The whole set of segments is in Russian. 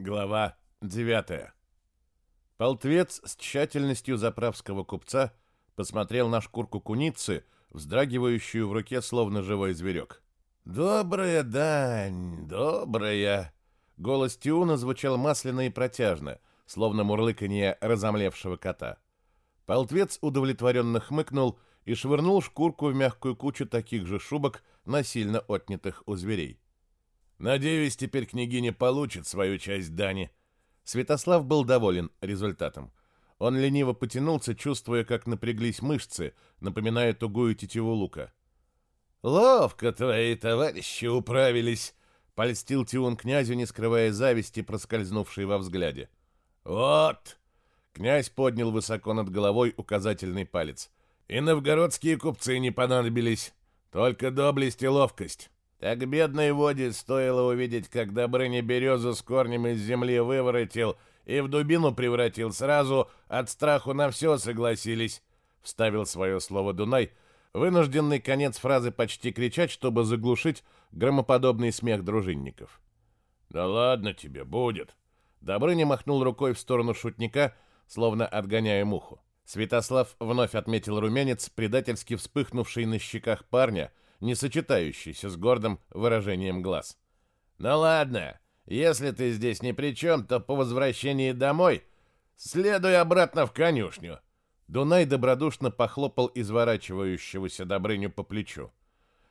Глава 9. Полтвец с тщательностью заправского купца посмотрел на шкурку куницы, вздрагивающую в руке, словно живой зверек. «Добрая дань, добрая!» Голос Тиуна звучал масляно и протяжно, словно мурлыканье разомлевшего кота. Полтвец удовлетворенно хмыкнул и швырнул шкурку в мягкую кучу таких же шубок, насильно отнятых у зверей. Надеюсь, теперь княгиня получит свою часть дани. Святослав был доволен результатом. Он лениво потянулся, чувствуя, как напряглись мышцы, напоминая тугую тетиву лука. «Ловко твои товарищи управились!» — польстил Тиун князю, не скрывая зависти, проскользнувшей во взгляде. «Вот!» — князь поднял высоко над головой указательный палец. «И новгородские купцы не понадобились, только доблесть и ловкость. Так бедной воде стоило увидеть, как Добрыня березу с корнем из земли выворотил и в дубину превратил сразу, от страху на все согласились, — вставил свое слово Дунай, вынужденный конец фразы почти кричать, чтобы заглушить громоподобный смех дружинников. «Да ладно тебе, будет!» Добрыня махнул рукой в сторону шутника, словно отгоняя муху. Святослав вновь отметил румянец, предательски вспыхнувший на щеках парня — не сочетающийся с гордым выражением глаз. «Ну ладно, если ты здесь ни при чем, то по возвращении домой следуй обратно в конюшню». Дунай добродушно похлопал изворачивающегося Добрыню по плечу.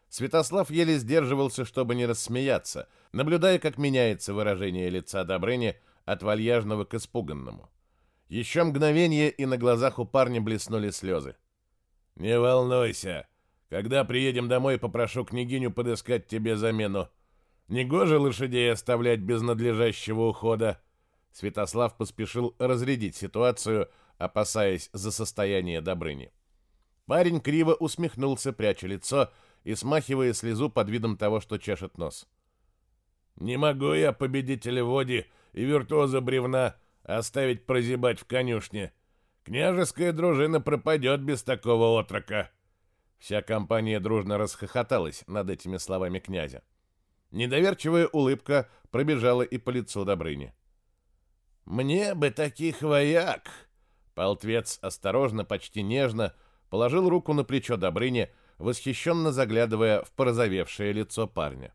Святослав еле сдерживался, чтобы не рассмеяться, наблюдая, как меняется выражение лица Добрыни от вальяжного к испуганному. Еще мгновение, и на глазах у парня блеснули слезы. «Не волнуйся, когда приедем домой, попрошу княгиню подыскать тебе замену. Негоже лошадей оставлять без надлежащего ухода. Святослав поспешил разрядить ситуацию, опасаясь за состояние Добрыни. Парень криво усмехнулся, пряча лицо и смахивая слезу под видом того, что чешет нос. «Не могу я победителя води и виртуоза бревна оставить прозябать в конюшне. Княжеская дружина пропадет без такого отрока». Вся компания дружно расхохоталась над этими словами князя. Недоверчивая улыбка пробежала и по лицу Добрыни. «Мне бы таких вояк!» Полтвец осторожно, почти нежно положил руку на плечо Добрыни, восхищенно заглядывая в порозовевшее лицо парня.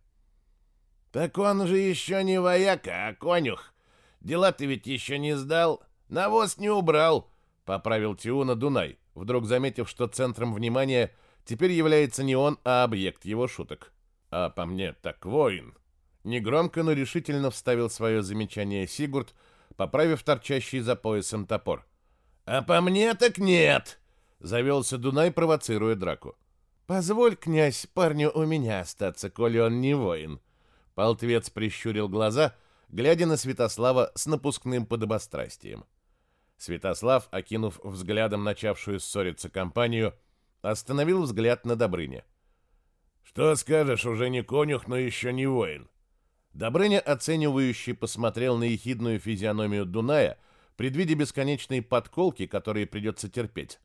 «Так он же еще не вояка, а конюх. Дела ты ведь еще не сдал, навоз не убрал», — поправил Тиуна Дунай, вдруг заметив, что центром внимания — теперь является не он, а объект его шуток. А по мне так воин. Негромко, но решительно вставил свое замечание Сигурд, поправив торчащий за поясом топор. «А по мне так нет!» — завелся Дунай, провоцируя драку. «Позволь, князь, парню у меня остаться, коли он не воин». Полтвец прищурил глаза, глядя на Святослава с напускным подобострастием. Святослав, окинув взглядом начавшую ссориться компанию, — Остановил взгляд на Добрыня. «Что скажешь, уже не конюх, но еще не воин?» Добрыня, оценивающий, посмотрел на ехидную физиономию Дуная, предвидя бесконечные подколки, которые придется терпеть.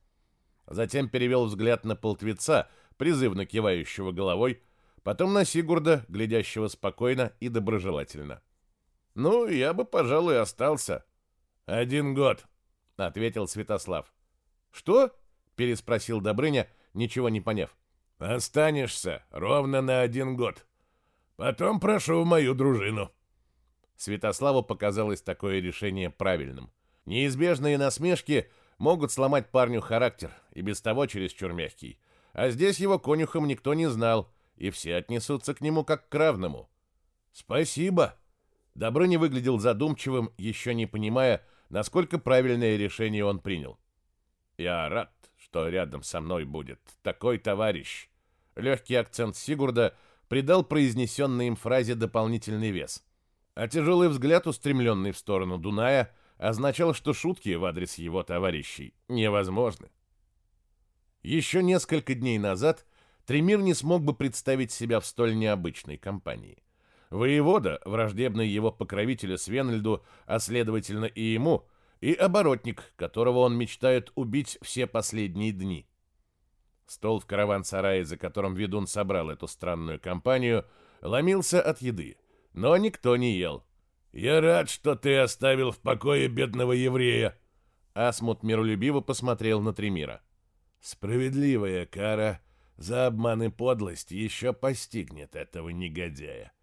Затем перевел взгляд на полтвеца, призывно кивающего головой, потом на Сигурда, глядящего спокойно и доброжелательно. «Ну, я бы, пожалуй, остался». «Один год», — ответил Святослав. «Что?» Переспросил Добрыня, ничего не поняв. Останешься ровно на один год. Потом прошу в мою дружину. Святославу показалось такое решение правильным. Неизбежные насмешки могут сломать парню характер, и без того чересчур мягкий. А здесь его конюхом никто не знал, и все отнесутся к нему как к равному. «Спасибо!» Добрыня выглядел задумчивым, еще не понимая, насколько правильное решение он принял. «Я рад, что рядом со мной будет такой товарищ. Легкий акцент Сигурда придал произнесенной им фразе дополнительный вес. А тяжелый взгляд, устремленный в сторону Дуная, означал, что шутки в адрес его товарищей невозможны. Еще несколько дней назад Тремир не смог бы представить себя в столь необычной компании. Воевода, враждебный его покровителю Свенельду, а следовательно и ему – и оборотник, которого он мечтает убить все последние дни. Стол в караван-сарае, за которым ведун собрал эту странную компанию, ломился от еды, но никто не ел. «Я рад, что ты оставил в покое бедного еврея!» Асмут миролюбиво посмотрел на Тремира. «Справедливая кара за обман и подлость еще постигнет этого негодяя».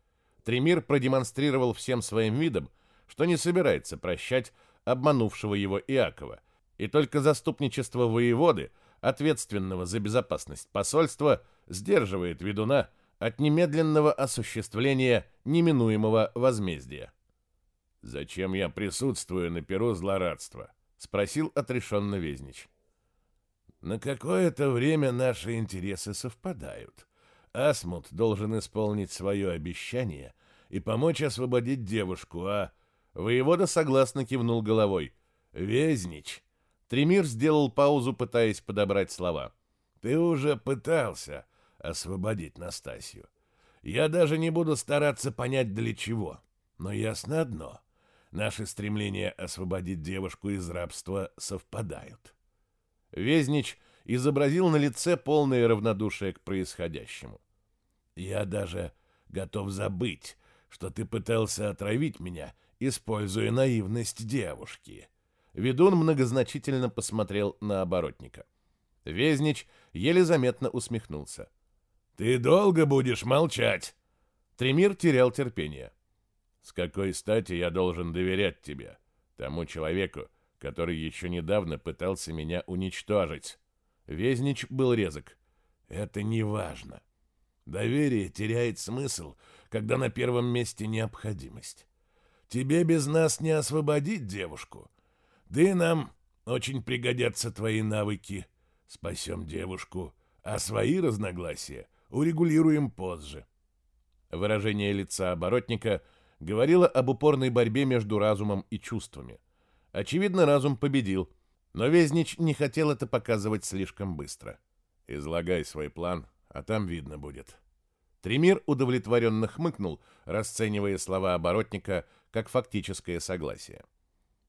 Тремир продемонстрировал всем своим видом, что не собирается прощать обманувшего его Иакова, и только заступничество воеводы, ответственного за безопасность посольства, сдерживает ведуна от немедленного осуществления неминуемого возмездия. «Зачем я присутствую на перу злорадства?» — спросил отрешенно Везнич. «На какое-то время наши интересы совпадают. Асмут должен исполнить свое обещание и помочь освободить девушку, а...» Воевода согласно кивнул головой. «Везнич!» Тремир сделал паузу, пытаясь подобрать слова. «Ты уже пытался освободить Настасью. Я даже не буду стараться понять, для чего. Но ясно одно. Наши стремления освободить девушку из рабства совпадают. Везнич изобразил на лице полное равнодушие к происходящему. Я даже готов забыть, что ты пытался отравить меня, используя наивность девушки. Ведун многозначительно посмотрел на оборотника. Везнич еле заметно усмехнулся. «Ты долго будешь молчать?» Тремир терял терпение. С какой стати я должен доверять тебе, тому человеку, который еще недавно пытался меня уничтожить? Везнич был резок. Это не важно. Доверие теряет смысл, когда на первом месте необходимость. Тебе без нас не освободить девушку. Да и нам очень пригодятся твои навыки. Спасем девушку, а свои разногласия урегулируем позже. Выражение лица оборотника — говорила об упорной борьбе между разумом и чувствами. Очевидно, разум победил, но Везнич не хотел это показывать слишком быстро. «Излагай свой план, а там видно будет». Тремир удовлетворенно хмыкнул, расценивая слова оборотника как фактическое согласие.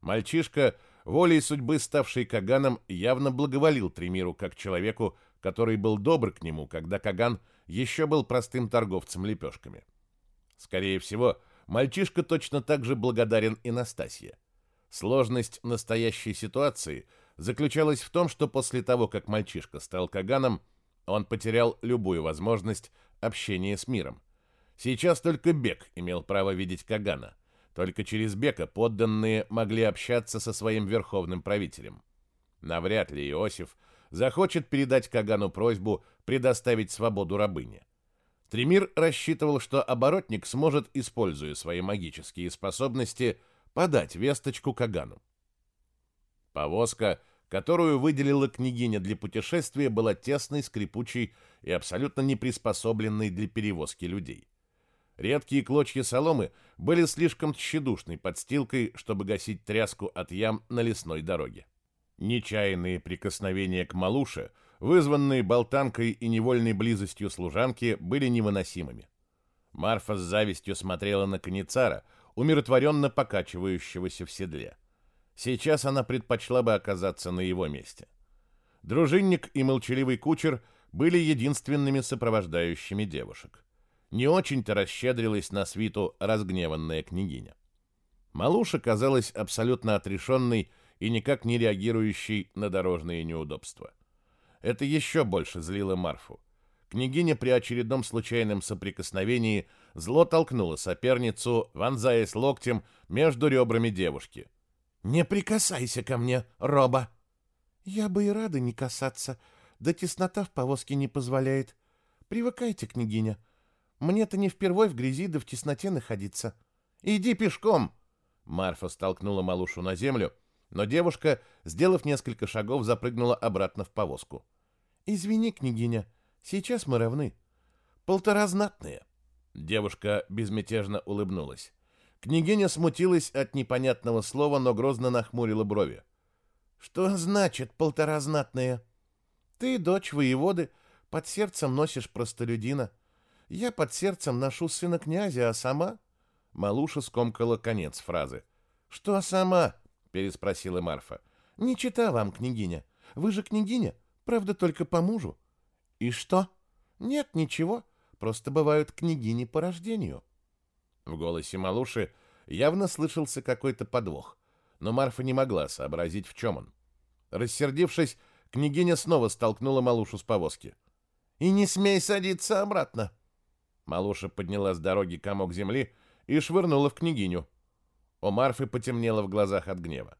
Мальчишка, волей судьбы ставший Каганом, явно благоволил Тремиру как человеку, который был добр к нему, когда Каган еще был простым торговцем лепешками. Скорее всего, мальчишка точно так же благодарен и Настасье. Сложность настоящей ситуации заключалась в том, что после того, как мальчишка стал Каганом, он потерял любую возможность общения с миром. Сейчас только Бек имел право видеть Кагана. Только через Бека подданные могли общаться со своим верховным правителем. Навряд ли Иосиф захочет передать Кагану просьбу предоставить свободу рабыне. Тремир рассчитывал, что оборотник сможет, используя свои магические способности, подать весточку Кагану. Повозка, которую выделила княгиня для путешествия, была тесной, скрипучей и абсолютно не приспособленной для перевозки людей. Редкие клочья соломы были слишком тщедушной подстилкой, чтобы гасить тряску от ям на лесной дороге. Нечаянные прикосновения к малуше – вызванные болтанкой и невольной близостью служанки, были невыносимыми. Марфа с завистью смотрела на Каницара, умиротворенно покачивающегося в седле. Сейчас она предпочла бы оказаться на его месте. Дружинник и молчаливый кучер были единственными сопровождающими девушек. Не очень-то расщедрилась на свиту разгневанная княгиня. Малуша казалась абсолютно отрешенной и никак не реагирующей на дорожные неудобства. Это еще больше злило Марфу. Княгиня при очередном случайном соприкосновении зло толкнула соперницу, вонзаясь локтем между ребрами девушки. «Не прикасайся ко мне, Роба!» «Я бы и рада не касаться, да теснота в повозке не позволяет. Привыкайте, княгиня. Мне-то не впервой в грязи да в тесноте находиться. Иди пешком!» Марфа столкнула малушу на землю, но девушка, сделав несколько шагов, запрыгнула обратно в повозку. «Извини, княгиня, сейчас мы равны. Полтора знатные». Девушка безмятежно улыбнулась. Княгиня смутилась от непонятного слова, но грозно нахмурила брови. «Что значит полтора знатные? Ты, дочь воеводы, под сердцем носишь простолюдина. Я под сердцем ношу сына князя, а сама...» Малуша скомкала конец фразы. «Что сама?» — переспросила Марфа. «Не чита вам, княгиня. Вы же княгиня. Правда, только по мужу. И что? Нет, ничего. Просто бывают княгини по рождению. В голосе Малуши явно слышался какой-то подвох, но Марфа не могла сообразить, в чем он. Рассердившись, княгиня снова столкнула Малушу с повозки. «И не смей садиться обратно!» Малуша подняла с дороги комок земли и швырнула в княгиню. У Марфы потемнело в глазах от гнева.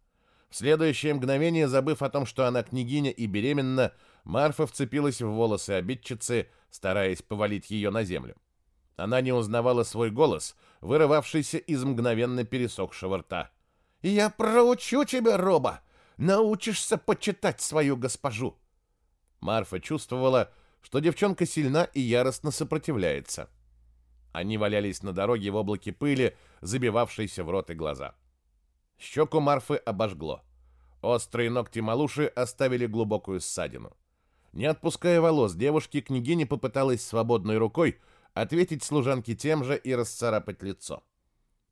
В следующее мгновение, забыв о том, что она княгиня и беременна, Марфа вцепилась в волосы обидчицы, стараясь повалить ее на землю. Она не узнавала свой голос, вырывавшийся из мгновенно пересохшего рта. «Я проучу тебя, Роба! Научишься почитать свою госпожу!» Марфа чувствовала, что девчонка сильна и яростно сопротивляется. Они валялись на дороге в облаке пыли, забивавшейся в рот и глаза. Щеку Марфы обожгло. Острые ногти малуши оставили глубокую ссадину. Не отпуская волос девушки, княгиня попыталась свободной рукой ответить служанке тем же и расцарапать лицо.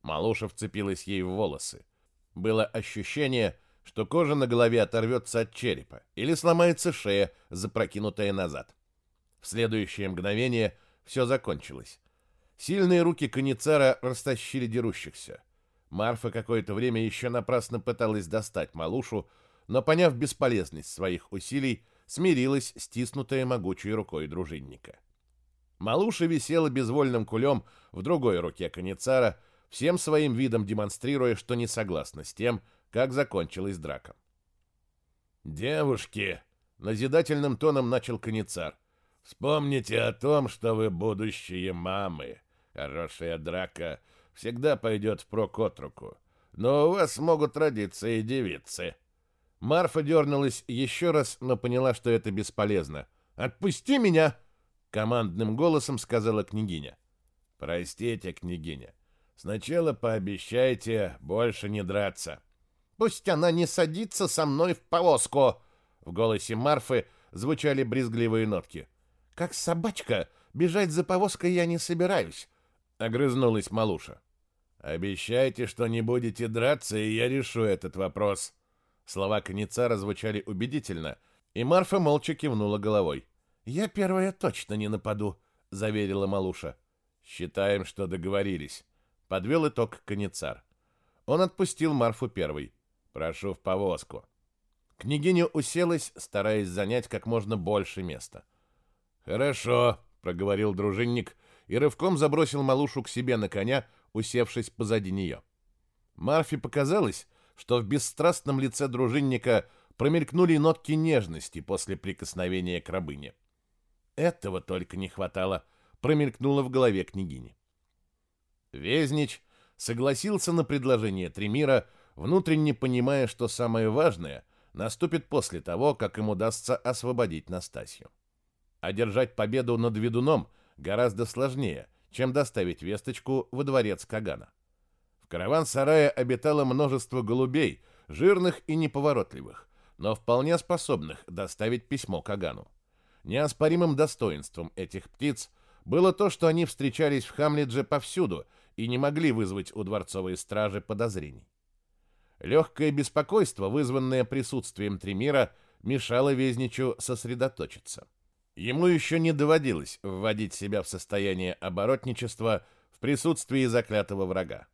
Малуша вцепилась ей в волосы. Было ощущение, что кожа на голове оторвется от черепа или сломается шея, запрокинутая назад. В следующее мгновение все закончилось. Сильные руки каницара растащили дерущихся. Марфа какое-то время еще напрасно пыталась достать малушу, но, поняв бесполезность своих усилий, смирилась, стиснутая могучей рукой дружинника. Малуша висела безвольным кулем в другой руке каницара, всем своим видом демонстрируя, что не согласна с тем, как закончилась драка. «Девушки!» — назидательным тоном начал каницар. «Вспомните о том, что вы будущие мамы. Хорошая драка всегда пойдет впрок от руку. Но у вас могут родиться и девицы». Марфа дернулась еще раз, но поняла, что это бесполезно. «Отпусти меня!» — командным голосом сказала княгиня. «Простите, княгиня. Сначала пообещайте больше не драться». «Пусть она не садится со мной в повозку!» В голосе Марфы звучали брезгливые нотки. «Как собачка, бежать за повозкой я не собираюсь», — огрызнулась Малуша. «Обещайте, что не будете драться, и я решу этот вопрос». Слова Каницара звучали убедительно, и Марфа молча кивнула головой. «Я первая точно не нападу», — заверила Малуша. «Считаем, что договорились», — подвел итог Каницар. Он отпустил Марфу первой. «Прошу в повозку». Княгиня уселась, стараясь занять как можно больше места. «Хорошо», — проговорил дружинник и рывком забросил малушу к себе на коня, усевшись позади нее. Марфе показалось, что в бесстрастном лице дружинника промелькнули нотки нежности после прикосновения к рабыне. Этого только не хватало, промелькнуло в голове княгини. Везнич согласился на предложение Тремира, внутренне понимая, что самое важное наступит после того, как им удастся освободить Настасью. Одержать победу над ведуном гораздо сложнее, чем доставить весточку во дворец Кагана. В караван-сарае обитало множество голубей, жирных и неповоротливых, но вполне способных доставить письмо Кагану. Неоспоримым достоинством этих птиц было то, что они встречались в Хамлидже повсюду и не могли вызвать у дворцовой стражи подозрений. Легкое беспокойство, вызванное присутствием Тремира, мешало Везничу сосредоточиться. Ему еще не доводилось вводить себя в состояние оборотничества в присутствии заклятого врага.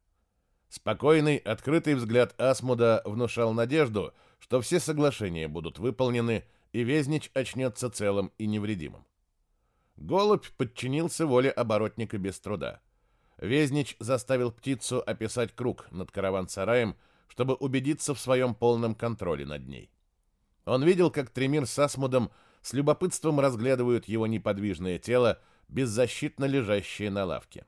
Спокойный, открытый взгляд Асмуда внушал надежду, что все соглашения будут выполнены, и Везнич очнется целым и невредимым. Голубь подчинился воле оборотника без труда. Везнич заставил птицу описать круг над караван-сараем, чтобы убедиться в своем полном контроле над ней. Он видел, как Тремир с Асмудом с любопытством разглядывают его неподвижное тело, беззащитно лежащее на лавке.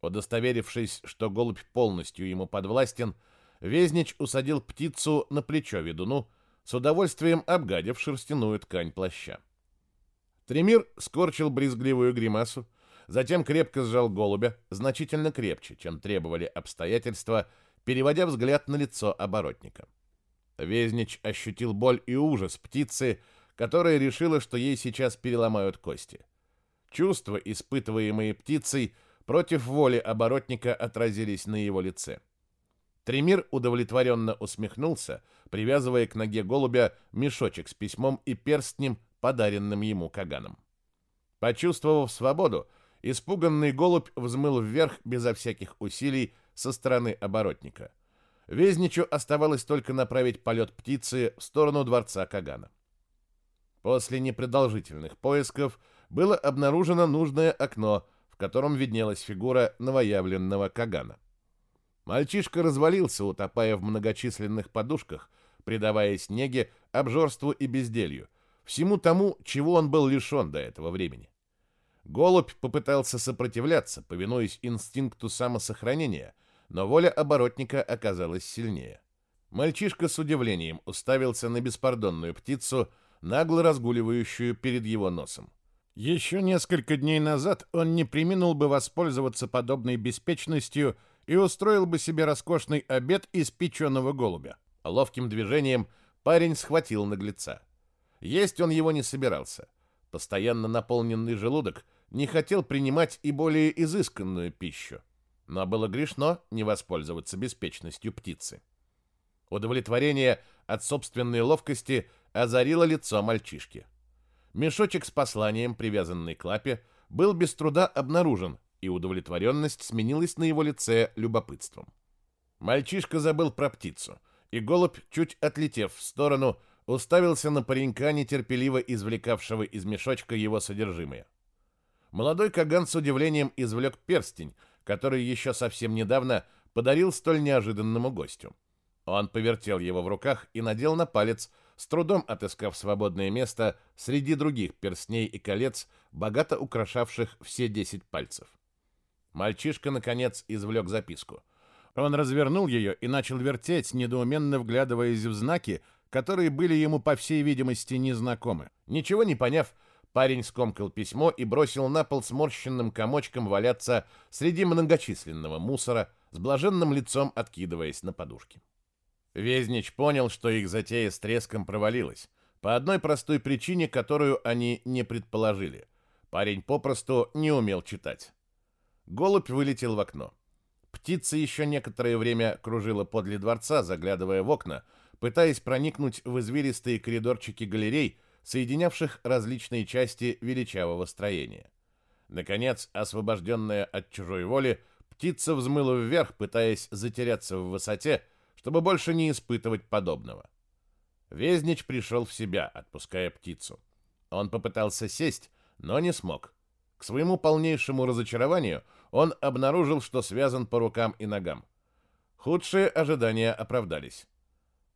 Удостоверившись, что голубь полностью ему подвластен, Везнич усадил птицу на плечо ведуну, с удовольствием обгадив шерстяную ткань плаща. Тремир скорчил брезгливую гримасу, затем крепко сжал голубя, значительно крепче, чем требовали обстоятельства, переводя взгляд на лицо оборотника. Везнич ощутил боль и ужас птицы, которая решила, что ей сейчас переломают кости. Чувства, испытываемые птицей, против воли оборотника отразились на его лице. Тремир удовлетворенно усмехнулся, привязывая к ноге голубя мешочек с письмом и перстнем, подаренным ему Каганом. Почувствовав свободу, испуганный голубь взмыл вверх безо всяких усилий, со стороны оборотника. Везничу оставалось только направить полет птицы в сторону дворца Кагана. После непродолжительных поисков было обнаружено нужное окно, в котором виднелась фигура новоявленного Кагана. Мальчишка развалился, утопая в многочисленных подушках, предаваясь неге, обжорству и безделью, всему тому, чего он был лишен до этого времени. Голубь попытался сопротивляться, повинуясь инстинкту самосохранения, но воля оборотника оказалась сильнее. Мальчишка с удивлением уставился на беспардонную птицу, нагло разгуливающую перед его носом. Еще несколько дней назад он не приминул бы воспользоваться подобной беспечностью и устроил бы себе роскошный обед из печеного голубя. Ловким движением парень схватил наглеца. Есть он его не собирался. Постоянно наполненный желудок не хотел принимать и более изысканную пищу. Но было грешно не воспользоваться беспечностью птицы. Удовлетворение от собственной ловкости озарило лицо мальчишки. Мешочек с посланием, привязанный к лапе, был без труда обнаружен, и удовлетворенность сменилась на его лице любопытством. Мальчишка забыл про птицу, и голубь, чуть отлетев в сторону, уставился на паренька, нетерпеливо извлекавшего из мешочка его содержимое. Молодой Каган с удивлением извлек перстень, который еще совсем недавно подарил столь неожиданному гостю. Он повертел его в руках и надел на палец, с трудом отыскав свободное место среди других перстней и колец, богато украшавших все десять пальцев. Мальчишка, наконец, извлек записку. Он развернул ее и начал вертеть, недоуменно вглядываясь в знаки, которые были ему, по всей видимости, незнакомы. Ничего не поняв, парень скомкал письмо и бросил на пол сморщенным комочком валяться среди многочисленного мусора, с блаженным лицом откидываясь на подушки. Везнич понял, что их затея с треском провалилась, по одной простой причине, которую они не предположили. Парень попросту не умел читать. Голубь вылетел в окно. Птица еще некоторое время кружила подле дворца, заглядывая в окна, пытаясь проникнуть в извилистые коридорчики галерей, соединявших различные части величавого строения. Наконец, освобожденная от чужой воли, птица взмыла вверх, пытаясь затеряться в высоте, чтобы больше не испытывать подобного. Везнич пришел в себя, отпуская птицу. Он попытался сесть, но не смог. К своему полнейшему разочарованию он обнаружил, что связан по рукам и ногам. Худшие ожидания оправдались.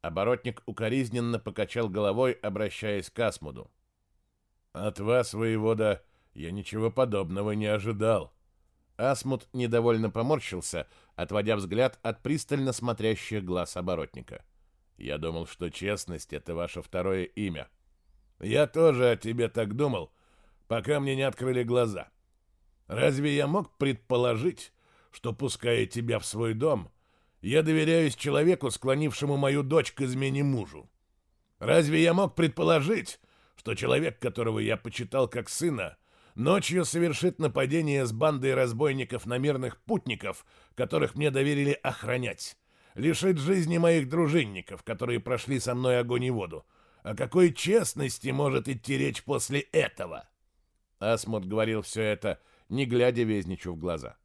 Оборотник укоризненно покачал головой, обращаясь к Асмуду. «От вас, воевода, я ничего подобного не ожидал». Асмуд недовольно поморщился, отводя взгляд от пристально смотрящих глаз оборотника. «Я думал, что честность — это ваше второе имя». «Я тоже о тебе так думал, пока мне не открыли глаза. Разве я мог предположить, что, пуская тебя в свой дом, я доверяюсь человеку, склонившему мою дочь к измене мужу. Разве я мог предположить, что человек, которого я почитал как сына, ночью совершит нападение с бандой разбойников на мирных путников, которых мне доверили охранять, лишит жизни моих дружинников, которые прошли со мной огонь и воду? О какой честности может идти речь после этого?» Асмут говорил все это, не глядя Везничу в глаза.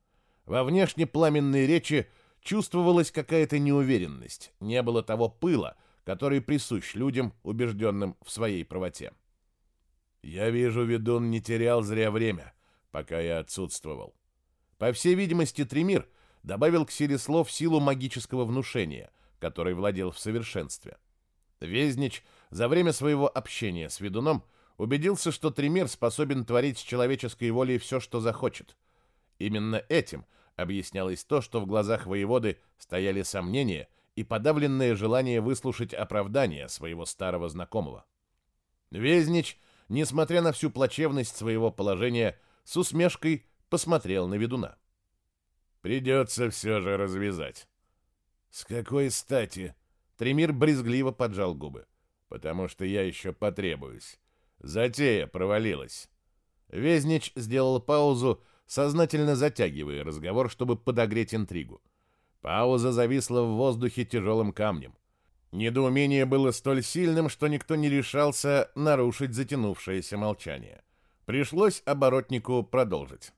Во внешне пламенной речи Чувствовалась какая-то неуверенность, не было того пыла, который присущ людям, убежденным в своей правоте. Я вижу, ведун не терял зря время, пока я отсутствовал. По всей видимости, Тремир добавил к силе слов силу магического внушения, которой владел в совершенстве. Везнич за время своего общения с ведуном убедился, что Тремир способен творить с человеческой волей все, что захочет. Именно этим – объяснялось то, что в глазах воеводы стояли сомнения и подавленное желание выслушать оправдание своего старого знакомого. Везнич, несмотря на всю плачевность своего положения, с усмешкой посмотрел на ведуна. «Придется все же развязать». «С какой стати?» Тремир брезгливо поджал губы. «Потому что я еще потребуюсь. Затея провалилась». Везнич сделал паузу, сознательно затягивая разговор, чтобы подогреть интригу. Пауза зависла в воздухе тяжелым камнем. Недоумение было столь сильным, что никто не решался нарушить затянувшееся молчание. Пришлось оборотнику продолжить.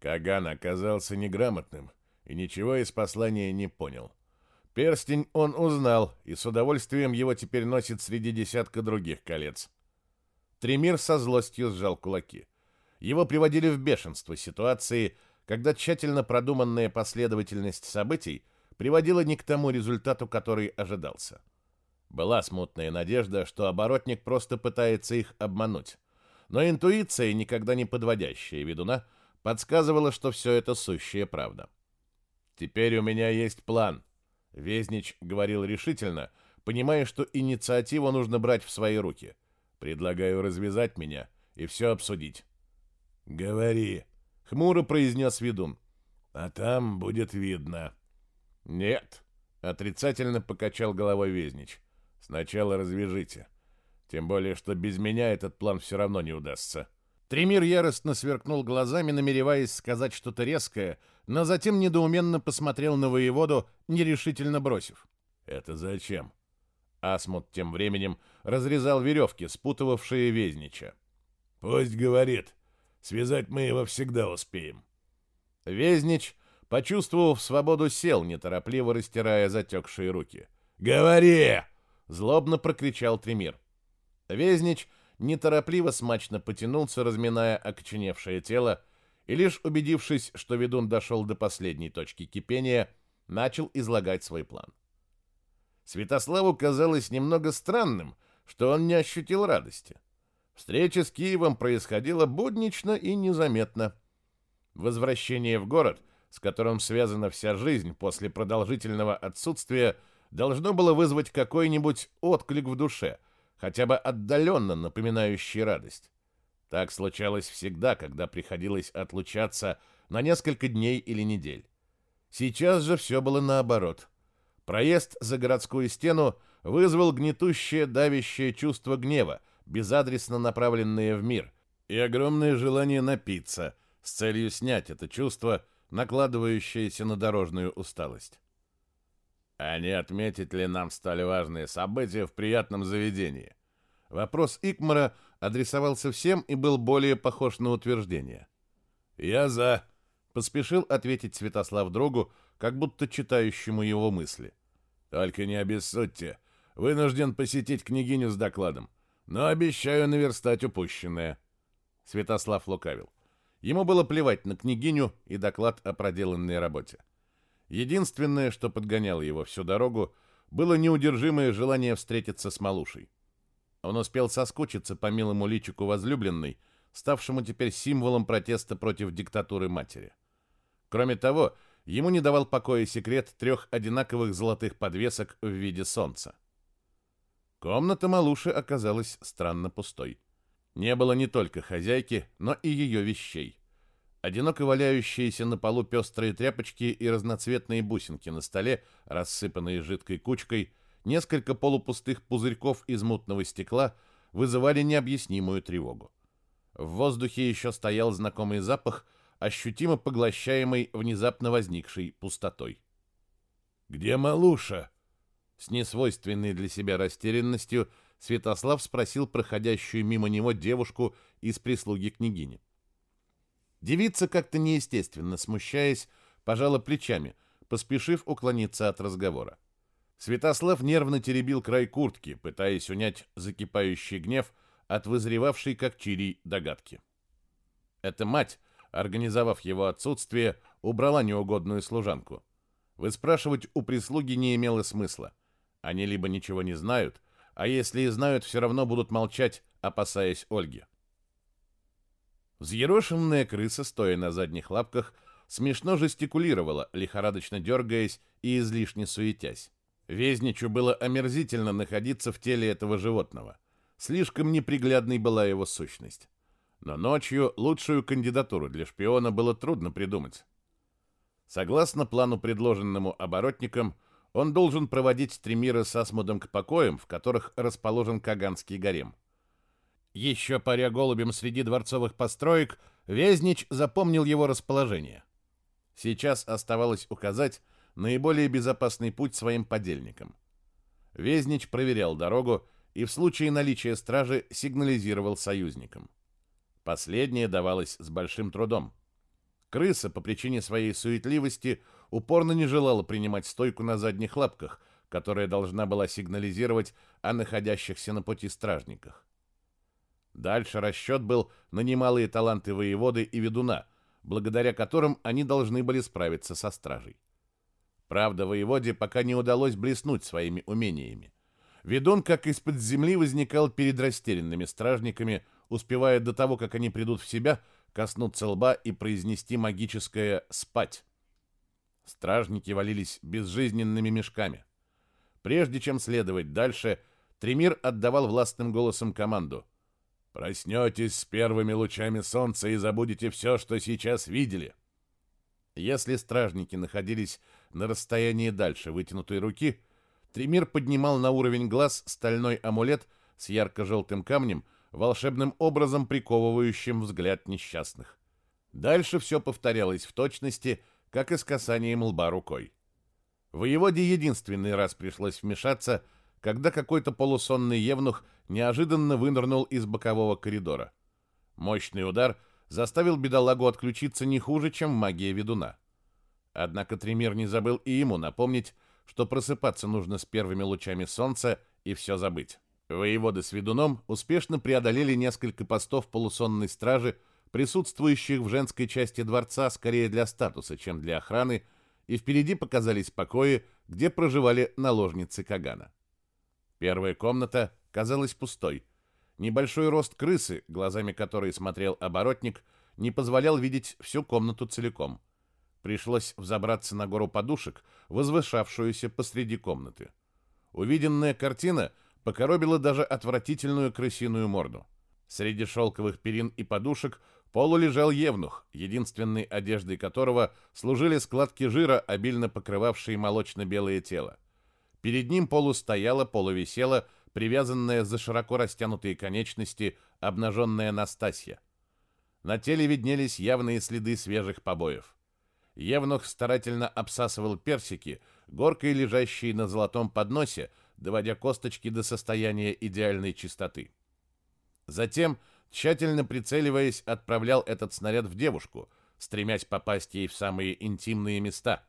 Каган оказался неграмотным и ничего из послания не понял. Перстень он узнал, и с удовольствием его теперь носит среди десятка других колец. Тремир со злостью сжал кулаки. Его приводили в бешенство ситуации, когда тщательно продуманная последовательность событий приводила не к тому результату, который ожидался. Была смутная надежда, что оборотник просто пытается их обмануть. Но интуиция, никогда не подводящая ведуна, подсказывала, что все это сущая правда. «Теперь у меня есть план», Везнич говорил решительно, понимая, что инициативу нужно брать в свои руки. «Предлагаю развязать меня и все обсудить». «Говори», — хмуро произнес ведун. «А там будет видно». «Нет», — отрицательно покачал головой Везнич. «Сначала развяжите. Тем более, что без меня этот план все равно не удастся». Тремир яростно сверкнул глазами, намереваясь сказать что-то резкое, но затем недоуменно посмотрел на воеводу, нерешительно бросив. «Это зачем?» Асмут тем временем разрезал веревки, спутывавшие Везнича. «Пусть говорит. Связать мы его всегда успеем». Везнич, почувствовав свободу, сел, неторопливо растирая затекшие руки. «Говори!» — злобно прокричал Тремир. Везнич неторопливо смачно потянулся, разминая окоченевшее тело, и лишь убедившись, что ведун дошел до последней точки кипения, начал излагать свой план. Святославу казалось немного странным, что он не ощутил радости. Встреча с Киевом происходила буднично и незаметно. Возвращение в город, с которым связана вся жизнь после продолжительного отсутствия, должно было вызвать какой-нибудь отклик в душе – хотя бы отдаленно напоминающий радость. Так случалось всегда, когда приходилось отлучаться на несколько дней или недель. Сейчас же все было наоборот. Проезд за городскую стену вызвал гнетущее, давящее чувство гнева, безадресно направленное в мир, и огромное желание напиться с целью снять это чувство, накладывающееся на дорожную усталость. А не отметить ли нам столь важные события в приятном заведении? Вопрос Икмара адресовался всем и был более похож на утверждение. «Я за», — поспешил ответить Святослав другу, как будто читающему его мысли. «Только не обессудьте. Вынужден посетить княгиню с докладом, но обещаю наверстать упущенное». Святослав лукавил. Ему было плевать на княгиню и доклад о проделанной работе. Единственное, что подгоняло его всю дорогу, было неудержимое желание встретиться с Малушей. Он успел соскучиться по милому личику возлюбленной, ставшему теперь символом протеста против диктатуры матери. Кроме того, ему не давал покоя секрет трех одинаковых золотых подвесок в виде солнца. Комната Малуши оказалась странно пустой. Не было не только хозяйки, но и ее вещей одиноко валяющиеся на полу пестрые тряпочки и разноцветные бусинки на столе, рассыпанные жидкой кучкой, несколько полупустых пузырьков из мутного стекла вызывали необъяснимую тревогу. В воздухе еще стоял знакомый запах, ощутимо поглощаемый внезапно возникшей пустотой. «Где Малуша?» С несвойственной для себя растерянностью Святослав спросил проходящую мимо него девушку из прислуги княгини. Девица, как-то неестественно смущаясь, пожала плечами, поспешив уклониться от разговора. Святослав нервно теребил край куртки, пытаясь унять закипающий гнев от вызревавшей, как чирий, догадки. Эта мать, организовав его отсутствие, убрала неугодную служанку. Выспрашивать у прислуги не имело смысла. Они либо ничего не знают, а если и знают, все равно будут молчать, опасаясь Ольги. Взъерошенная крыса, стоя на задних лапках, смешно жестикулировала, лихорадочно дергаясь и излишне суетясь. Везничу было омерзительно находиться в теле этого животного. Слишком неприглядной была его сущность. Но ночью лучшую кандидатуру для шпиона было трудно придумать. Согласно плану, предложенному оборотникам, он должен проводить Тремира с Асмудом к покоям, в которых расположен Каганский гарем. Еще паря голубем среди дворцовых построек, Везнич запомнил его расположение. Сейчас оставалось указать наиболее безопасный путь своим подельникам. Везнич проверял дорогу и в случае наличия стражи сигнализировал союзникам. Последнее давалось с большим трудом. Крыса по причине своей суетливости упорно не желала принимать стойку на задних лапках, которая должна была сигнализировать о находящихся на пути стражниках. Дальше расчет был на немалые таланты воеводы и ведуна, благодаря которым они должны были справиться со стражей. Правда, воеводе пока не удалось блеснуть своими умениями. Ведун, как из-под земли, возникал перед растерянными стражниками, успевая до того, как они придут в себя, коснуться лба и произнести магическое «спать». Стражники валились безжизненными мешками. Прежде чем следовать дальше, Тремир отдавал властным голосом команду. «Проснетесь с первыми лучами солнца и забудете все, что сейчас видели». Если стражники находились на расстоянии дальше вытянутой руки, Тремир поднимал на уровень глаз стальной амулет с ярко-желтым камнем, волшебным образом приковывающим взгляд несчастных. Дальше все повторялось в точности, как и с касанием лба рукой. Воеводе единственный раз пришлось вмешаться, когда какой-то полусонный евнух неожиданно вынырнул из бокового коридора. Мощный удар заставил бедолагу отключиться не хуже, чем магия ведуна. Однако Тремир не забыл и ему напомнить, что просыпаться нужно с первыми лучами солнца и все забыть. Воеводы с ведуном успешно преодолели несколько постов полусонной стражи, присутствующих в женской части дворца скорее для статуса, чем для охраны, и впереди показались покои, где проживали наложницы Кагана. Первая комната казалась пустой. Небольшой рост крысы, глазами которой смотрел оборотник, не позволял видеть всю комнату целиком. Пришлось взобраться на гору подушек, возвышавшуюся посреди комнаты. Увиденная картина покоробила даже отвратительную крысиную морду. Среди шелковых перин и подушек полу лежал евнух, единственной одеждой которого служили складки жира, обильно покрывавшие молочно-белое тело. Перед ним полу стояла, полу висела, привязанная за широко растянутые конечности, обнаженная Настасья. На теле виднелись явные следы свежих побоев. Евнух старательно обсасывал персики, горкой лежащие на золотом подносе, доводя косточки до состояния идеальной чистоты. Затем, тщательно прицеливаясь, отправлял этот снаряд в девушку, стремясь попасть ей в самые интимные места.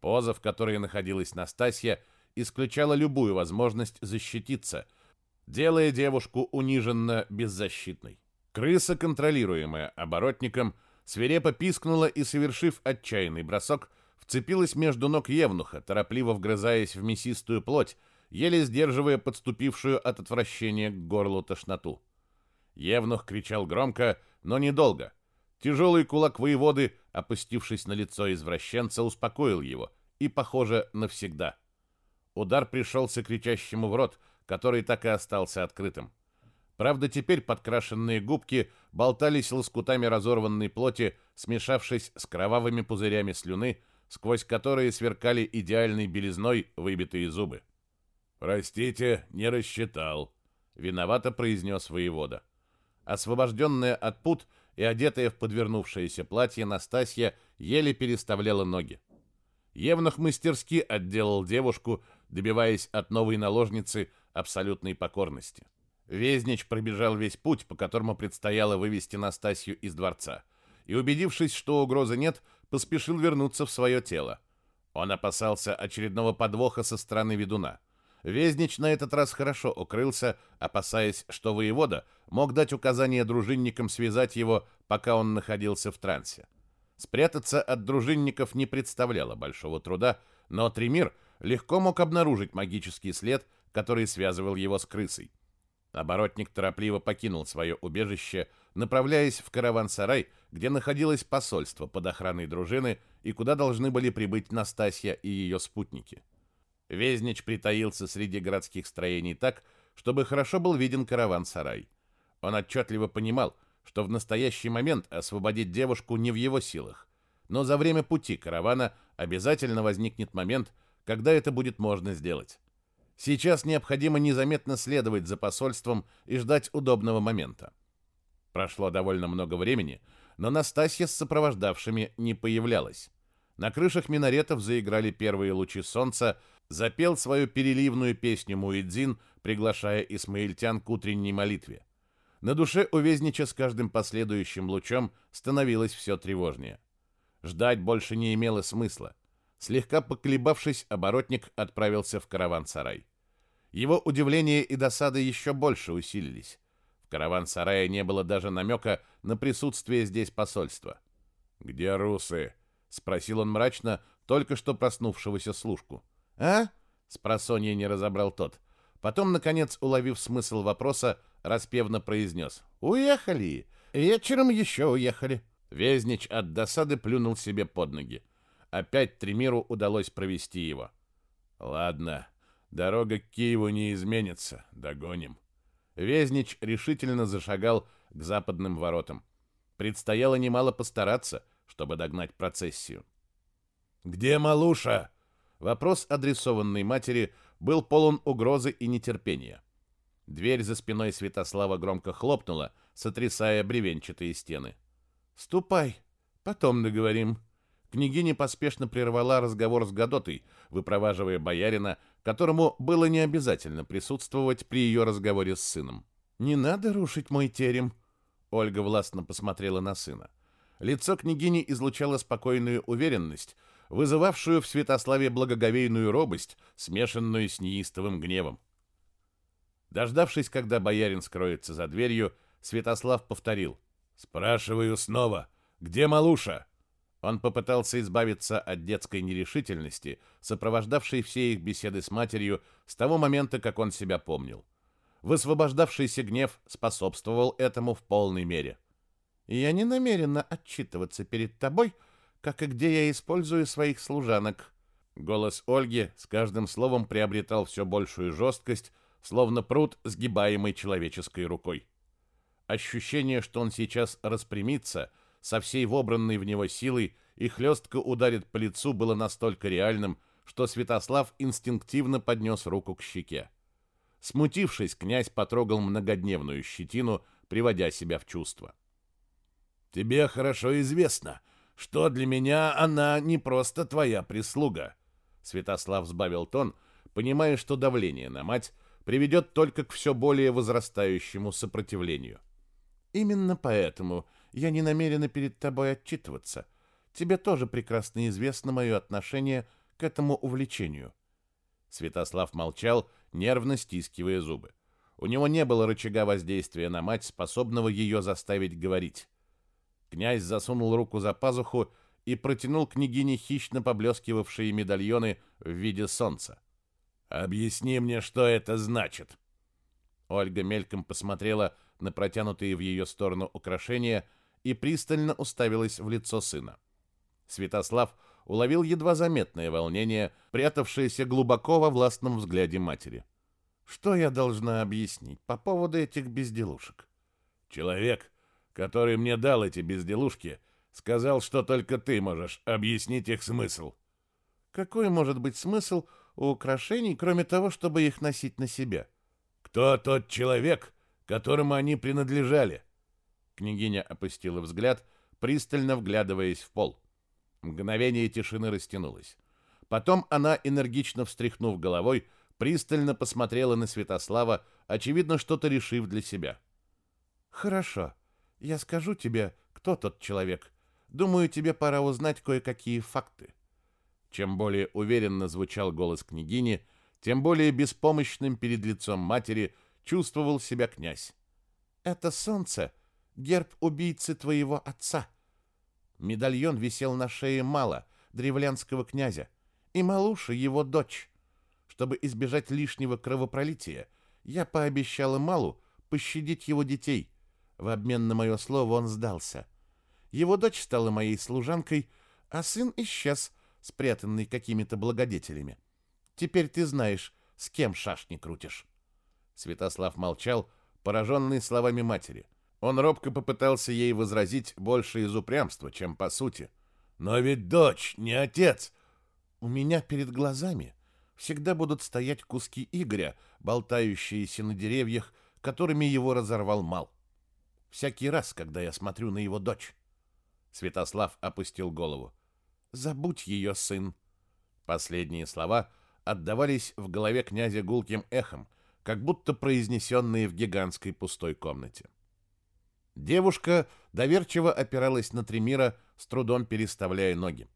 Поза, в которой находилась Настасья, исключала любую возможность защититься, делая девушку униженно беззащитной. Крыса, контролируемая оборотником, свирепо пискнула и, совершив отчаянный бросок, вцепилась между ног Евнуха, торопливо вгрызаясь в мясистую плоть, еле сдерживая подступившую от отвращения к горлу тошноту. Евнух кричал громко, но недолго. Тяжелый кулак воеводы, опустившись на лицо извращенца, успокоил его, и, похоже, навсегда. Удар пришелся кричащему в рот, который так и остался открытым. Правда, теперь подкрашенные губки болтались лоскутами разорванной плоти, смешавшись с кровавыми пузырями слюны, сквозь которые сверкали идеальной белизной выбитые зубы. «Простите, не рассчитал», — виновато произнес воевода. Освобожденная от пут и одетая в подвернувшееся платье, Настасья еле переставляла ноги. Евнух мастерски отделал девушку, добиваясь от новой наложницы абсолютной покорности. Везнич пробежал весь путь, по которому предстояло вывести Настасью из дворца, и, убедившись, что угрозы нет, поспешил вернуться в свое тело. Он опасался очередного подвоха со стороны ведуна. Везнич на этот раз хорошо укрылся, опасаясь, что воевода мог дать указание дружинникам связать его, пока он находился в трансе. Спрятаться от дружинников не представляло большого труда, но Тремир легко мог обнаружить магический след, который связывал его с крысой. Оборотник торопливо покинул свое убежище, направляясь в караван-сарай, где находилось посольство под охраной дружины и куда должны были прибыть Настасья и ее спутники. Везнич притаился среди городских строений так, чтобы хорошо был виден караван-сарай. Он отчетливо понимал, что в настоящий момент освободить девушку не в его силах, но за время пути каравана обязательно возникнет момент, когда это будет можно сделать. Сейчас необходимо незаметно следовать за посольством и ждать удобного момента. Прошло довольно много времени, но Настасья с сопровождавшими не появлялась. На крышах минаретов заиграли первые лучи солнца, запел свою переливную песню Муэдзин, приглашая исмаильтян к утренней молитве. На душе у Везнича с каждым последующим лучом становилось все тревожнее. Ждать больше не имело смысла. Слегка поколебавшись, оборотник отправился в караван-сарай. Его удивление и досада еще больше усилились. В караван-сарае не было даже намека на присутствие здесь посольства. «Где русы?» — спросил он мрачно, только что проснувшегося служку. «А?» — спросонья не разобрал тот. Потом, наконец, уловив смысл вопроса, распевно произнес. «Уехали! Вечером еще уехали!» Везнич от досады плюнул себе под ноги. Опять Тремиру удалось провести его. «Ладно, дорога к Киеву не изменится. Догоним». Везнич решительно зашагал к западным воротам. Предстояло немало постараться, чтобы догнать процессию. «Где Малуша?» Вопрос, адресованный матери, был полон угрозы и нетерпения. Дверь за спиной Святослава громко хлопнула, сотрясая бревенчатые стены. «Ступай, потом договорим». Княгиня поспешно прервала разговор с Гадотой, выпроваживая боярина, которому было не обязательно присутствовать при ее разговоре с сыном. «Не надо рушить мой терем», — Ольга властно посмотрела на сына. Лицо княгини излучало спокойную уверенность, вызывавшую в Святославе благоговейную робость, смешанную с неистовым гневом. Дождавшись, когда боярин скроется за дверью, Святослав повторил. «Спрашиваю снова, где Малуша?» Он попытался избавиться от детской нерешительности, сопровождавшей все их беседы с матерью с того момента, как он себя помнил. Высвобождавшийся гнев способствовал этому в полной мере. «Я не намерена отчитываться перед тобой, как и где я использую своих служанок». Голос Ольги с каждым словом приобретал все большую жесткость, словно пруд, сгибаемый человеческой рукой. Ощущение, что он сейчас распрямится, со всей вобранной в него силой и хлестко ударит по лицу, было настолько реальным, что Святослав инстинктивно поднес руку к щеке. Смутившись, князь потрогал многодневную щетину, приводя себя в чувство. «Тебе хорошо известно, что для меня она не просто твоя прислуга», Святослав сбавил тон, понимая, что давление на мать приведет только к все более возрастающему сопротивлению. «Именно поэтому я не намерена перед тобой отчитываться. Тебе тоже прекрасно известно мое отношение к этому увлечению». Святослав молчал, нервно стискивая зубы. У него не было рычага воздействия на мать, способного ее заставить говорить. Князь засунул руку за пазуху и протянул княгине хищно поблескивавшие медальоны в виде солнца. «Объясни мне, что это значит!» Ольга мельком посмотрела на протянутые в ее сторону украшения и пристально уставилась в лицо сына. Святослав уловил едва заметное волнение, прятавшееся глубоко во властном взгляде матери. «Что я должна объяснить по поводу этих безделушек?» «Человек, который мне дал эти безделушки, сказал, что только ты можешь объяснить их смысл». «Какой может быть смысл у украшений, кроме того, чтобы их носить на себе. Кто тот человек, которому они принадлежали? Княгиня опустила взгляд, пристально вглядываясь в пол. Мгновение тишины растянулось. Потом она, энергично встряхнув головой, пристально посмотрела на Святослава, очевидно, что-то решив для себя. «Хорошо. Я скажу тебе, кто тот человек. Думаю, тебе пора узнать кое-какие факты». Чем более уверенно звучал голос княгини, тем более беспомощным перед лицом матери чувствовал себя князь. «Это солнце — герб убийцы твоего отца». Медальон висел на шее Мала, древлянского князя, и Малуша — его дочь. Чтобы избежать лишнего кровопролития, я пообещала Малу пощадить его детей. В обмен на мое слово он сдался. Его дочь стала моей служанкой, а сын исчез — спрятанный какими-то благодетелями. Теперь ты знаешь, с кем шашни крутишь. Святослав молчал, пораженный словами матери. Он робко попытался ей возразить больше из упрямства, чем по сути. «Но ведь дочь, не отец!» «У меня перед глазами всегда будут стоять куски Игоря, болтающиеся на деревьях, которыми его разорвал Мал. Всякий раз, когда я смотрю на его дочь». Святослав опустил голову. Забудь ее, сын. Последние слова отдавались в голове князя гулким эхом, как будто произнесенные в гигантской пустой комнате. Девушка доверчиво опиралась на Тремира, с трудом переставляя ноги.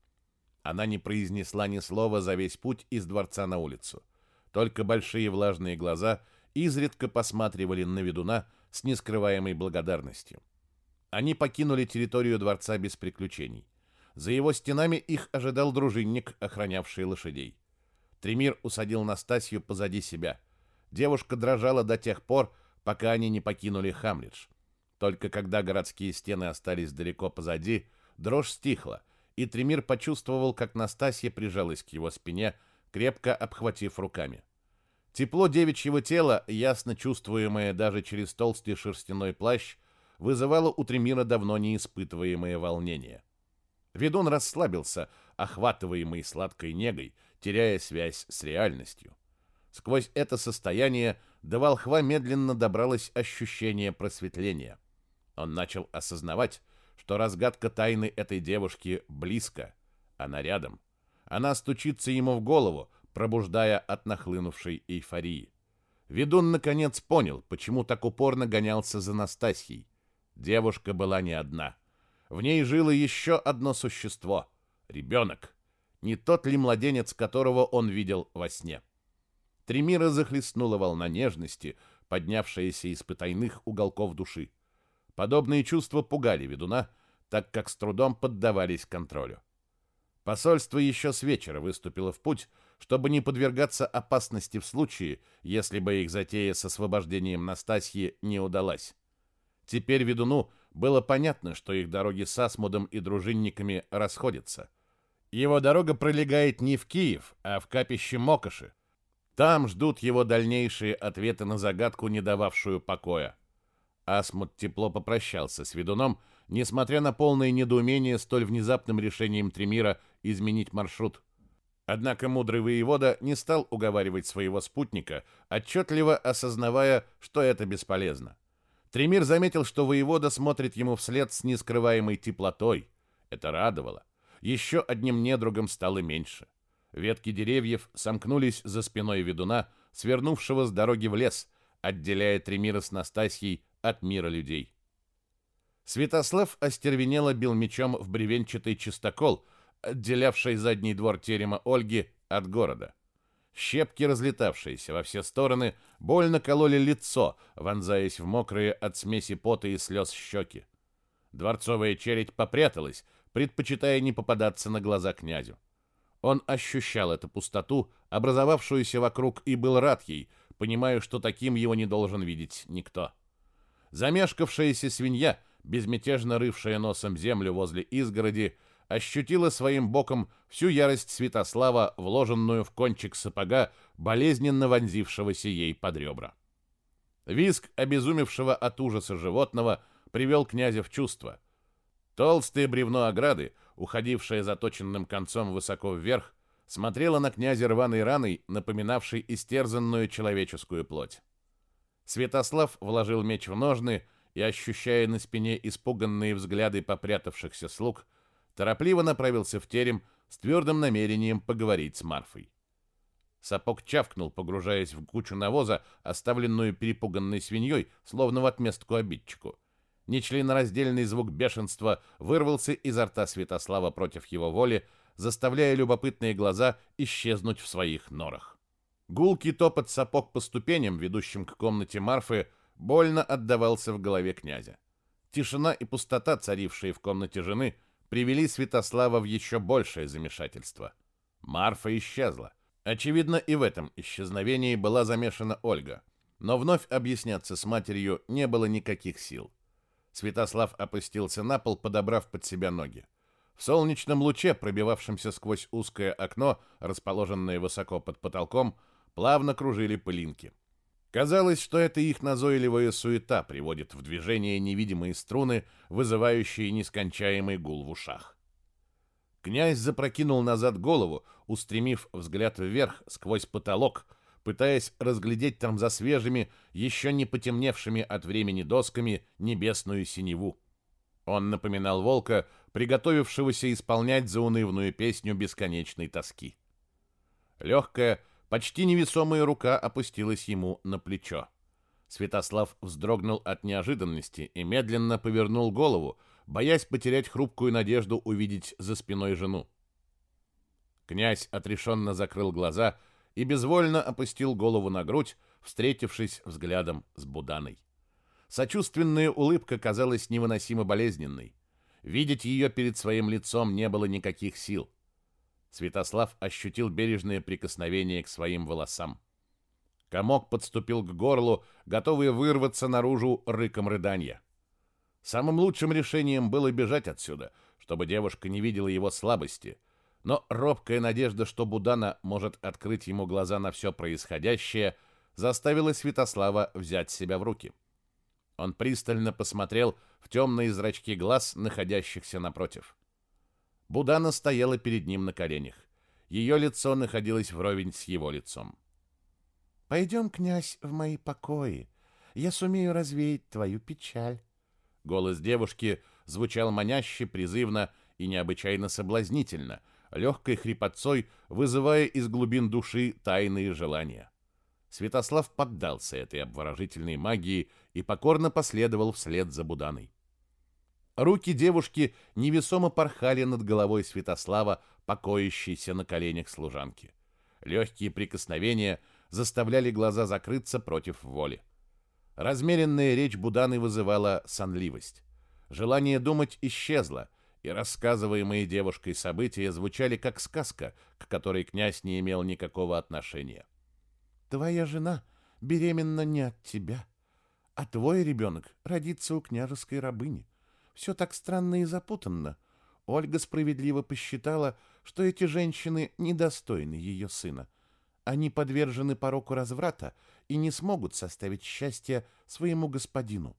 Она не произнесла ни слова за весь путь из дворца на улицу. Только большие влажные глаза изредка посматривали на ведуна с нескрываемой благодарностью. Они покинули территорию дворца без приключений. За его стенами их ожидал дружинник, охранявший лошадей. Тремир усадил Настасью позади себя. Девушка дрожала до тех пор, пока они не покинули Хамлидж. Только когда городские стены остались далеко позади, дрожь стихла, и Тремир почувствовал, как Настасья прижалась к его спине, крепко обхватив руками. Тепло девичьего тела, ясно чувствуемое даже через толстый шерстяной плащ, вызывало у Тремира давно не испытываемое волнение. Ведун расслабился, охватываемый сладкой негой, теряя связь с реальностью. Сквозь это состояние до волхва медленно добралось ощущение просветления. Он начал осознавать, что разгадка тайны этой девушки близко, она рядом. Она стучится ему в голову, пробуждая от нахлынувшей эйфории. Ведун наконец понял, почему так упорно гонялся за Настасьей. Девушка была не одна. В ней жило еще одно существо — ребенок. Не тот ли младенец, которого он видел во сне? Тремира захлестнула волна нежности, поднявшаяся из потайных уголков души. Подобные чувства пугали ведуна, так как с трудом поддавались контролю. Посольство еще с вечера выступило в путь, чтобы не подвергаться опасности в случае, если бы их затея с освобождением Настасьи не удалась. Теперь ведуну было понятно, что их дороги с Асмудом и дружинниками расходятся. Его дорога пролегает не в Киев, а в капище Мокоши. Там ждут его дальнейшие ответы на загадку, не дававшую покоя. Асмут тепло попрощался с ведуном, несмотря на полное недоумение столь внезапным решением Тремира изменить маршрут. Однако мудрый воевода не стал уговаривать своего спутника, отчетливо осознавая, что это бесполезно. Тремир заметил, что воевода смотрит ему вслед с нескрываемой теплотой. Это радовало. Еще одним недругом стало меньше. Ветки деревьев сомкнулись за спиной ведуна, свернувшего с дороги в лес, отделяя Тремира с Настасьей от мира людей. Святослав остервенело бил мечом в бревенчатый чистокол, отделявший задний двор терема Ольги от города. Щепки, разлетавшиеся во все стороны, больно кололи лицо, вонзаясь в мокрые от смеси пота и слез щеки. Дворцовая чередь попряталась, предпочитая не попадаться на глаза князю. Он ощущал эту пустоту, образовавшуюся вокруг, и был рад ей, понимая, что таким его не должен видеть никто. Замешкавшаяся свинья, безмятежно рывшая носом землю возле изгороди, ощутила своим боком всю ярость Святослава, вложенную в кончик сапога, болезненно вонзившегося ей под ребра. Виск обезумевшего от ужаса животного привел князя в чувство. Толстое бревно ограды, уходившее заточенным концом высоко вверх, смотрело на князя рваной раной, напоминавшей истерзанную человеческую плоть. Святослав вложил меч в ножны и, ощущая на спине испуганные взгляды попрятавшихся слуг, торопливо направился в терем с твердым намерением поговорить с Марфой. Сапог чавкнул, погружаясь в кучу навоза, оставленную перепуганной свиньей, словно в отместку обидчику. Нечленораздельный звук бешенства вырвался изо рта Святослава против его воли, заставляя любопытные глаза исчезнуть в своих норах. Гулкий топот сапог по ступеням, ведущим к комнате Марфы, больно отдавался в голове князя. Тишина и пустота, царившие в комнате жены, привели Святослава в еще большее замешательство. Марфа исчезла. Очевидно, и в этом исчезновении была замешана Ольга. Но вновь объясняться с матерью не было никаких сил. Святослав опустился на пол, подобрав под себя ноги. В солнечном луче, пробивавшемся сквозь узкое окно, расположенное высоко под потолком, плавно кружили пылинки. Казалось, что это их назойливая суета приводит в движение невидимые струны, вызывающие нескончаемый гул в ушах. Князь запрокинул назад голову, устремив взгляд вверх сквозь потолок, пытаясь разглядеть там за свежими, еще не потемневшими от времени досками небесную синеву. Он напоминал волка, приготовившегося исполнять заунывную песню бесконечной тоски. Легкая, Почти невесомая рука опустилась ему на плечо. Святослав вздрогнул от неожиданности и медленно повернул голову, боясь потерять хрупкую надежду увидеть за спиной жену. Князь отрешенно закрыл глаза и безвольно опустил голову на грудь, встретившись взглядом с Буданой. Сочувственная улыбка казалась невыносимо болезненной. Видеть ее перед своим лицом не было никаких сил. Святослав ощутил бережное прикосновение к своим волосам. Комок подступил к горлу, готовый вырваться наружу рыком рыдания. Самым лучшим решением было бежать отсюда, чтобы девушка не видела его слабости. Но робкая надежда, что Будана может открыть ему глаза на все происходящее, заставила Святослава взять себя в руки. Он пристально посмотрел в темные зрачки глаз, находящихся напротив. Будана стояла перед ним на коленях. Ее лицо находилось вровень с его лицом. «Пойдем, князь, в мои покои. Я сумею развеять твою печаль». Голос девушки звучал маняще, призывно и необычайно соблазнительно, легкой хрипотцой, вызывая из глубин души тайные желания. Святослав поддался этой обворожительной магии и покорно последовал вслед за Буданой. Руки девушки невесомо порхали над головой Святослава, покоящейся на коленях служанки. Легкие прикосновения заставляли глаза закрыться против воли. Размеренная речь Буданы вызывала сонливость. Желание думать исчезло, и рассказываемые девушкой события звучали как сказка, к которой князь не имел никакого отношения. «Твоя жена беременна не от тебя, а твой ребенок родится у княжеской рабыни. Все так странно и запутанно. Ольга справедливо посчитала, что эти женщины недостойны ее сына. Они подвержены пороку разврата и не смогут составить счастье своему господину.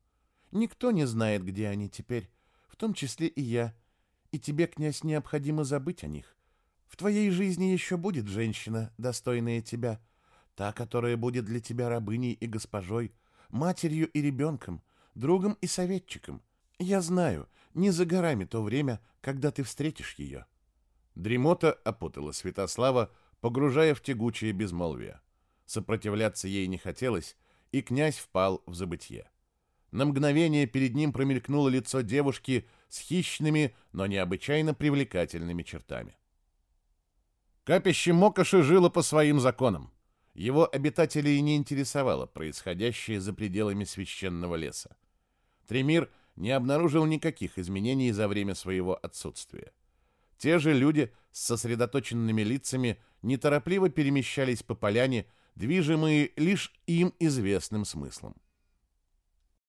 Никто не знает, где они теперь, в том числе и я. И тебе, князь, необходимо забыть о них. В твоей жизни еще будет женщина, достойная тебя, та, которая будет для тебя рабыней и госпожой, матерью и ребенком, другом и советчиком. Я знаю, не за горами то время, когда ты встретишь ее». Дремота опутала Святослава, погружая в тягучее безмолвие. Сопротивляться ей не хотелось, и князь впал в забытье. На мгновение перед ним промелькнуло лицо девушки с хищными, но необычайно привлекательными чертами. Капище Мокоши жило по своим законам. Его обитателей не интересовало происходящее за пределами священного леса. Тремир не обнаружил никаких изменений за время своего отсутствия. Те же люди с сосредоточенными лицами неторопливо перемещались по поляне, движимые лишь им известным смыслом.